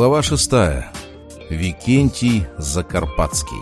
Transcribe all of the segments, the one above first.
Глава шестая. Викентий Закарпатский.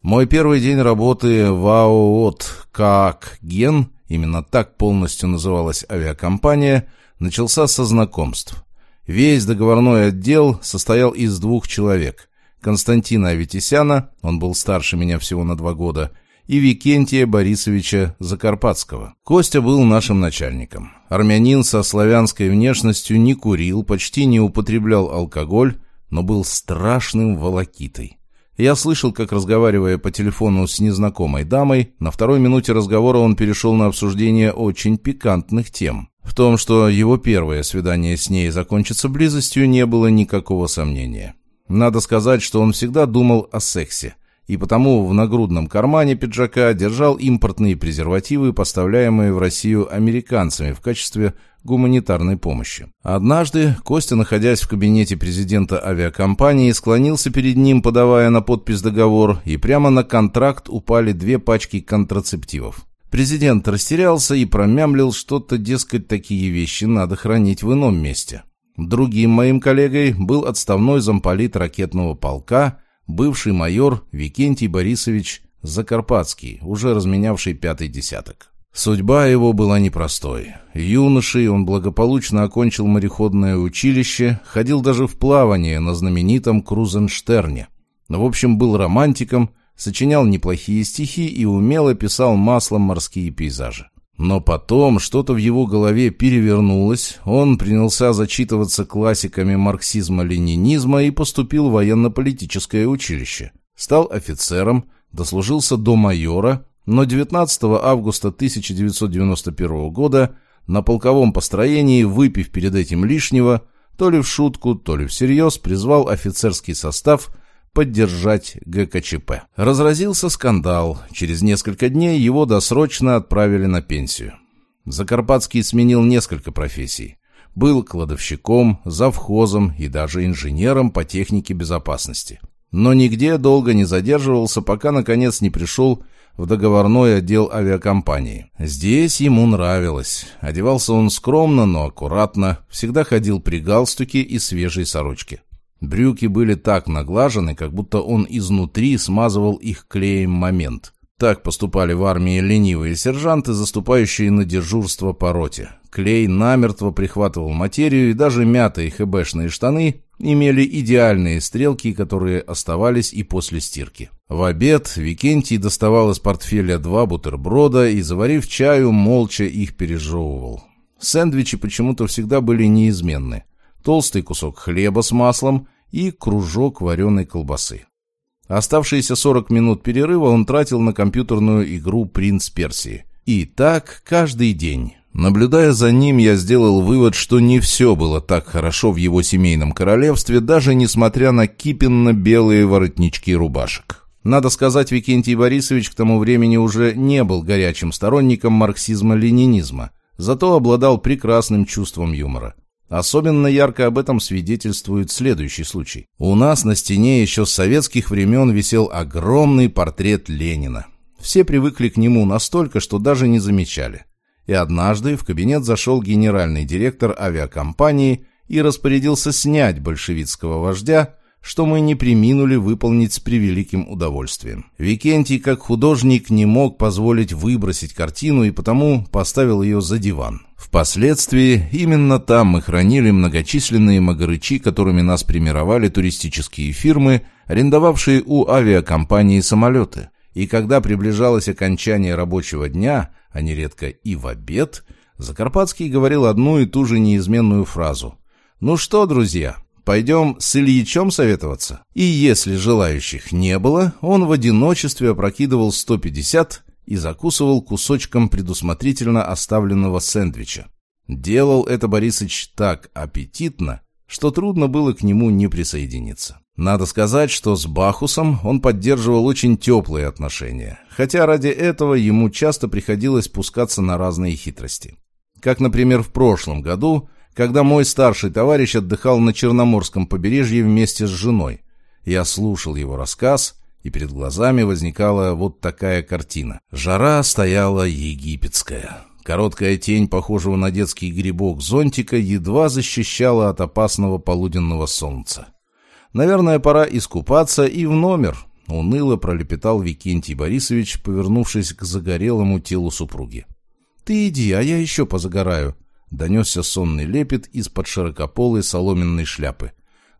Мой первый день работы в АООТ «КАК Ген», именно так полностью называлась авиакомпания, начался со знакомств. Весь договорной отдел состоял из двух человек. Константина Аветисяна, он был старше меня всего на два года, и Викентия Борисовича Закарпатского. Костя был нашим начальником. Армянин со славянской внешностью не курил, почти не употреблял алкоголь, но был страшным волокитой. Я слышал, как, разговаривая по телефону с незнакомой дамой, на второй минуте разговора он перешел на обсуждение очень пикантных тем. В том, что его первое свидание с ней закончится близостью, не было никакого сомнения. Надо сказать, что он всегда думал о сексе – и потому в нагрудном кармане пиджака держал импортные презервативы, поставляемые в Россию американцами в качестве гуманитарной помощи. Однажды Костя, находясь в кабинете президента авиакомпании, склонился перед ним, подавая на подпись договор, и прямо на контракт упали две пачки контрацептивов. Президент растерялся и промямлил что-то, дескать, такие вещи надо хранить в ином месте. Другим моим коллегой был отставной замполит ракетного полка бывший майор Викентий Борисович Закарпатский, уже разменявший пятый десяток. Судьба его была непростой. Юношей он благополучно окончил мореходное училище, ходил даже в плавание на знаменитом Крузенштерне. В общем, был романтиком, сочинял неплохие стихи и умело писал маслом морские пейзажи. Но потом что-то в его голове перевернулось, он принялся зачитываться классиками марксизма-ленинизма и поступил в военно-политическое училище. Стал офицером, дослужился до майора, но 19 августа 1991 года на полковом построении, выпив перед этим лишнего, то ли в шутку, то ли всерьез, призвал офицерский состав – поддержать ГКЧП. Разразился скандал. Через несколько дней его досрочно отправили на пенсию. Закарпатский сменил несколько профессий. Был кладовщиком, завхозом и даже инженером по технике безопасности. Но нигде долго не задерживался, пока наконец не пришел в договорной отдел авиакомпании. Здесь ему нравилось. Одевался он скромно, но аккуратно, всегда ходил при галстуке и свежей сорочке. Брюки были так наглажены, как будто он изнутри смазывал их клеем момент. Так поступали в армии ленивые сержанты, заступающие на дежурство по роте. Клей намертво прихватывал материю, и даже мятые хэбэшные штаны имели идеальные стрелки, которые оставались и после стирки. В обед Викентий доставал из портфеля два бутерброда и, заварив чаю, молча их пережевывал. Сэндвичи почему-то всегда были неизменны толстый кусок хлеба с маслом и кружок вареной колбасы. Оставшиеся 40 минут перерыва он тратил на компьютерную игру «Принц Персии». И так каждый день. Наблюдая за ним, я сделал вывод, что не все было так хорошо в его семейном королевстве, даже несмотря на кипенно-белые воротнички рубашек. Надо сказать, Викентий Борисович к тому времени уже не был горячим сторонником марксизма-ленинизма, зато обладал прекрасным чувством юмора. Особенно ярко об этом свидетельствует следующий случай. У нас на стене еще с советских времен висел огромный портрет Ленина. Все привыкли к нему настолько, что даже не замечали. И однажды в кабинет зашел генеральный директор авиакомпании и распорядился снять большевистского вождя, что мы не приминули выполнить с превеликим удовольствием. Викентий, как художник, не мог позволить выбросить картину и потому поставил ее за диван. Впоследствии именно там мы хранили многочисленные магарычи, которыми нас примировали туристические фирмы, арендовавшие у авиакомпании самолеты. И когда приближалось окончание рабочего дня, а нередко и в обед, Закарпатский говорил одну и ту же неизменную фразу. «Ну что, друзья, пойдем с Ильичом советоваться?» И если желающих не было, он в одиночестве опрокидывал 150 и закусывал кусочком предусмотрительно оставленного сэндвича. Делал это Борисыч так аппетитно, что трудно было к нему не присоединиться. Надо сказать, что с Бахусом он поддерживал очень теплые отношения, хотя ради этого ему часто приходилось пускаться на разные хитрости. Как, например, в прошлом году, когда мой старший товарищ отдыхал на Черноморском побережье вместе с женой. Я слушал его рассказ и перед глазами возникала вот такая картина. Жара стояла египетская. Короткая тень, похожего на детский грибок зонтика, едва защищала от опасного полуденного солнца. «Наверное, пора искупаться и в номер», — уныло пролепетал Викентий Борисович, повернувшись к загорелому телу супруги. «Ты иди, а я еще позагораю», — донесся сонный лепет из-под широкополой соломенной шляпы.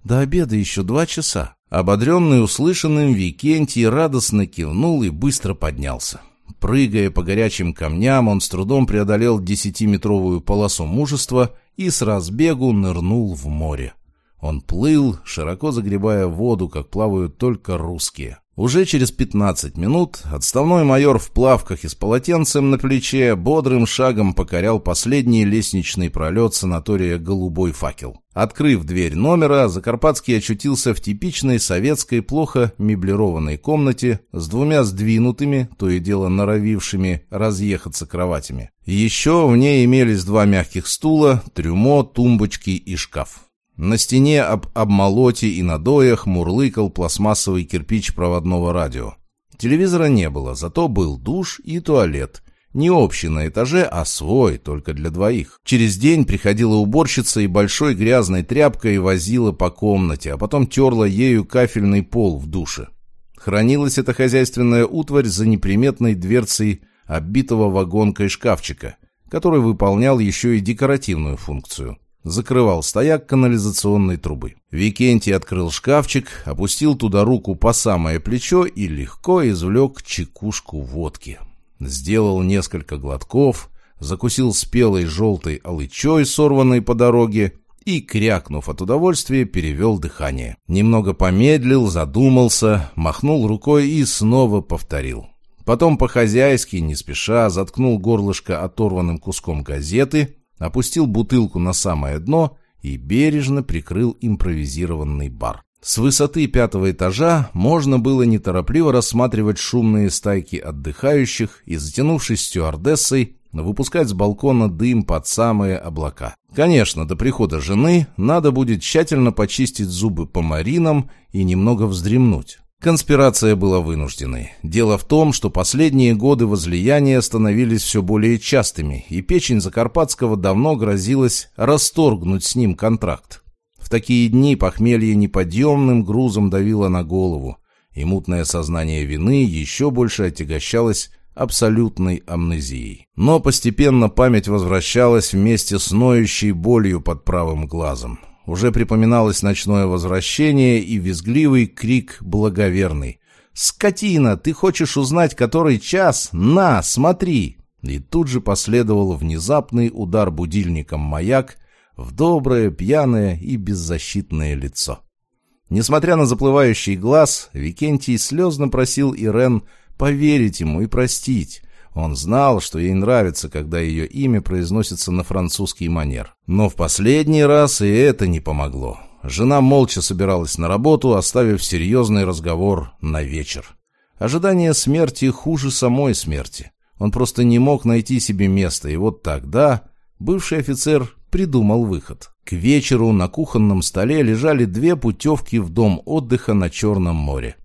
«До обеда еще два часа». Ободренный услышанным, Викентий радостно кивнул и быстро поднялся. Прыгая по горячим камням, он с трудом преодолел десятиметровую полосу мужества и с разбегу нырнул в море. Он плыл, широко загребая воду, как плавают только русские. Уже через 15 минут отставной майор в плавках и с полотенцем на плече бодрым шагом покорял последний лестничный пролет санатория «Голубой факел». Открыв дверь номера, Закарпатский очутился в типичной советской плохо меблированной комнате с двумя сдвинутыми, то и дело норовившими разъехаться кроватями. Еще в ней имелись два мягких стула, трюмо, тумбочки и шкаф. На стене об обмолоте и надоях мурлыкал пластмассовый кирпич проводного радио. Телевизора не было, зато был душ и туалет. Не общий на этаже, а свой, только для двоих. Через день приходила уборщица и большой грязной тряпкой возила по комнате, а потом терла ею кафельный пол в душе. Хранилась эта хозяйственная утварь за неприметной дверцей оббитого вагонкой шкафчика, который выполнял еще и декоративную функцию закрывал стояк канализационной трубы. Викентий открыл шкафчик, опустил туда руку по самое плечо и легко извлек чекушку водки. Сделал несколько глотков, закусил спелой желтой алычой, сорванной по дороге, и, крякнув от удовольствия, перевел дыхание. Немного помедлил, задумался, махнул рукой и снова повторил. Потом по-хозяйски, не спеша, заткнул горлышко оторванным куском газеты опустил бутылку на самое дно и бережно прикрыл импровизированный бар. С высоты пятого этажа можно было неторопливо рассматривать шумные стайки отдыхающих и, затянувшись стюардессой, выпускать с балкона дым под самые облака. Конечно, до прихода жены надо будет тщательно почистить зубы по маринам и немного вздремнуть. Конспирация была вынужденной. Дело в том, что последние годы возлияния становились все более частыми, и печень Закарпатского давно грозилась расторгнуть с ним контракт. В такие дни похмелье неподъемным грузом давило на голову, и мутное сознание вины еще больше отягощалось абсолютной амнезией. Но постепенно память возвращалась вместе с ноющей болью под правым глазом. Уже припоминалось ночное возвращение и визгливый крик благоверный. «Скотина, ты хочешь узнать, который час? На, смотри!» И тут же последовал внезапный удар будильником маяк в доброе, пьяное и беззащитное лицо. Несмотря на заплывающий глаз, Викентий слезно просил Ирен поверить ему и простить, он знал, что ей нравится, когда ее имя произносится на французский манер. Но в последний раз и это не помогло. Жена молча собиралась на работу, оставив серьезный разговор на вечер. Ожидание смерти хуже самой смерти. Он просто не мог найти себе места, и вот тогда бывший офицер придумал выход. К вечеру на кухонном столе лежали две путевки в дом отдыха на Черном море.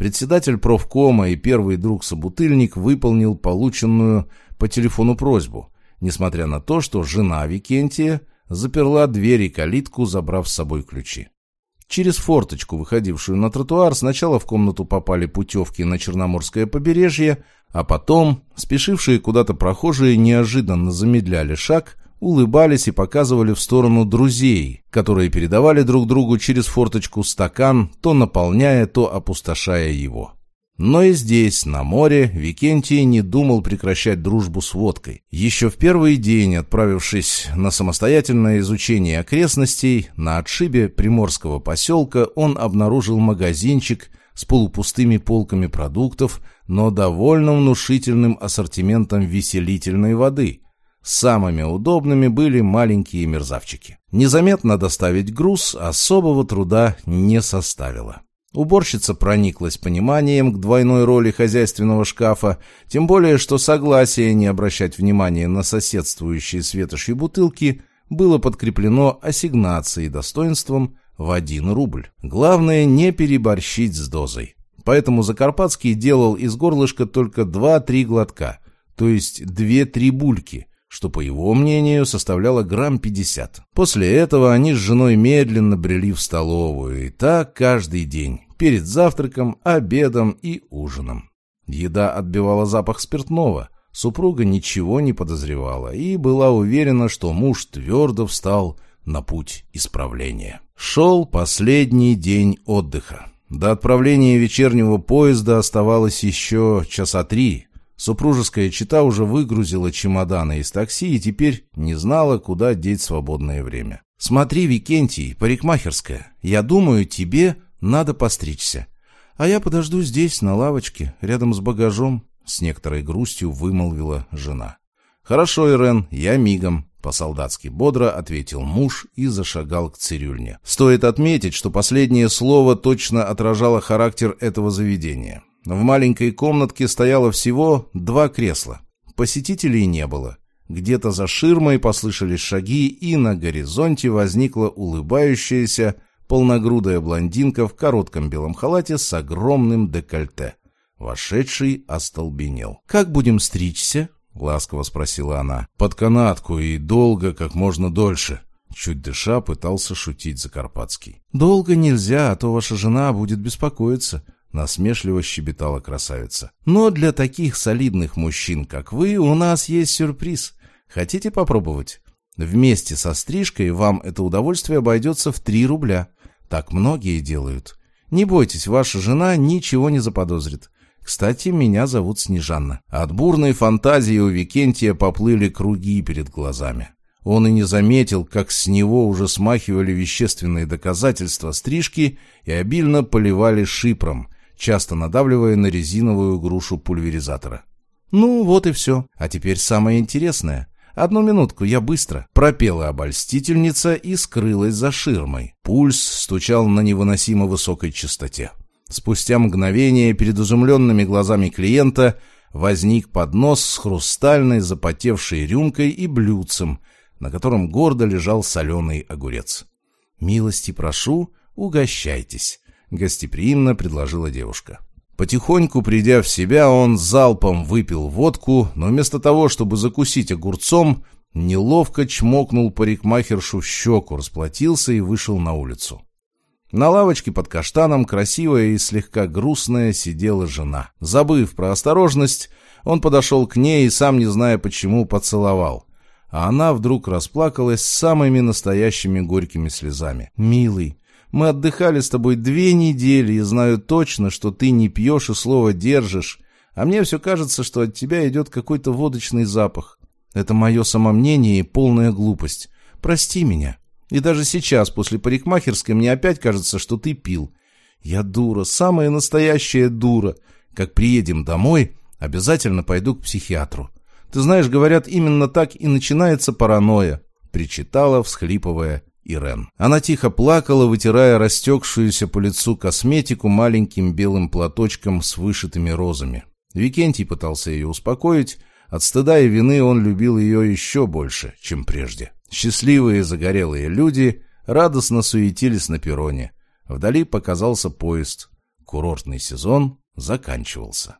Председатель профкома и первый друг-собутыльник выполнил полученную по телефону просьбу, несмотря на то, что жена Викентия заперла дверь и калитку, забрав с собой ключи. Через форточку, выходившую на тротуар, сначала в комнату попали путевки на Черноморское побережье, а потом спешившие куда-то прохожие неожиданно замедляли шаг, улыбались и показывали в сторону друзей, которые передавали друг другу через форточку стакан, то наполняя, то опустошая его. Но и здесь, на море, Викентий не думал прекращать дружбу с водкой. Еще в первый день, отправившись на самостоятельное изучение окрестностей, на отшибе приморского поселка он обнаружил магазинчик с полупустыми полками продуктов, но довольно внушительным ассортиментом веселительной воды – Самыми удобными были маленькие мерзавчики. Незаметно доставить груз особого труда не составило. Уборщица прониклась пониманием к двойной роли хозяйственного шкафа, тем более, что согласие не обращать внимания на соседствующие с бутылки было подкреплено ассигнацией достоинством в один рубль. Главное не переборщить с дозой. Поэтому Закарпатский делал из горлышка только 2-3 глотка, то есть 2-3 бульки, что, по его мнению, составляло грамм 50. После этого они с женой медленно брели в столовую, и так каждый день, перед завтраком, обедом и ужином. Еда отбивала запах спиртного. Супруга ничего не подозревала и была уверена, что муж твердо встал на путь исправления. Шел последний день отдыха. До отправления вечернего поезда оставалось еще часа три, Супружеская чита уже выгрузила чемоданы из такси и теперь не знала, куда деть свободное время. «Смотри, Викентий, парикмахерская, я думаю, тебе надо постричься. А я подожду здесь, на лавочке, рядом с багажом», — с некоторой грустью вымолвила жена. «Хорошо, Ирен, я мигом», — по-солдатски бодро ответил муж и зашагал к цирюльне. Стоит отметить, что последнее слово точно отражало характер этого заведения. В маленькой комнатке стояло всего два кресла. Посетителей не было. Где-то за ширмой послышались шаги, и на горизонте возникла улыбающаяся, полногрудая блондинка в коротком белом халате с огромным декольте. Вошедший остолбенел. «Как будем стричься?» — ласково спросила она. «Под канатку и долго, как можно дольше». Чуть дыша, пытался шутить Закарпатский. «Долго нельзя, а то ваша жена будет беспокоиться. Насмешливо щебетала красавица. «Но для таких солидных мужчин, как вы, у нас есть сюрприз. Хотите попробовать? Вместе со стрижкой вам это удовольствие обойдется в три рубля. Так многие делают. Не бойтесь, ваша жена ничего не заподозрит. Кстати, меня зовут Снежанна». От бурной фантазии у Викентия поплыли круги перед глазами. Он и не заметил, как с него уже смахивали вещественные доказательства стрижки и обильно поливали шипром, часто надавливая на резиновую грушу пульверизатора. «Ну, вот и все. А теперь самое интересное. Одну минутку, я быстро». Пропела обольстительница и скрылась за ширмой. Пульс стучал на невыносимо высокой частоте. Спустя мгновение перед изумленными глазами клиента возник поднос с хрустальной запотевшей рюмкой и блюдцем, на котором гордо лежал соленый огурец. «Милости прошу, угощайтесь». — гостеприимно предложила девушка. Потихоньку придя в себя, он залпом выпил водку, но вместо того, чтобы закусить огурцом, неловко чмокнул парикмахершу в щеку, расплатился и вышел на улицу. На лавочке под каштаном красивая и слегка грустная сидела жена. Забыв про осторожность, он подошел к ней и, сам не зная почему, поцеловал. А она вдруг расплакалась самыми настоящими горькими слезами. «Милый, мы отдыхали с тобой две недели и знаю точно, что ты не пьешь и слово держишь, а мне все кажется, что от тебя идет какой-то водочный запах. Это мое самомнение и полная глупость. Прости меня. И даже сейчас, после парикмахерской, мне опять кажется, что ты пил. Я дура, самая настоящая дура. Как приедем домой, обязательно пойду к психиатру. Ты знаешь, говорят, именно так и начинается паранойя. Причитала, всхлипывая Ирен. Она тихо плакала, вытирая растекшуюся по лицу косметику маленьким белым платочком с вышитыми розами. Викентий пытался ее успокоить. От стыда и вины он любил ее еще больше, чем прежде. Счастливые загорелые люди радостно суетились на перроне. Вдали показался поезд. Курортный сезон заканчивался.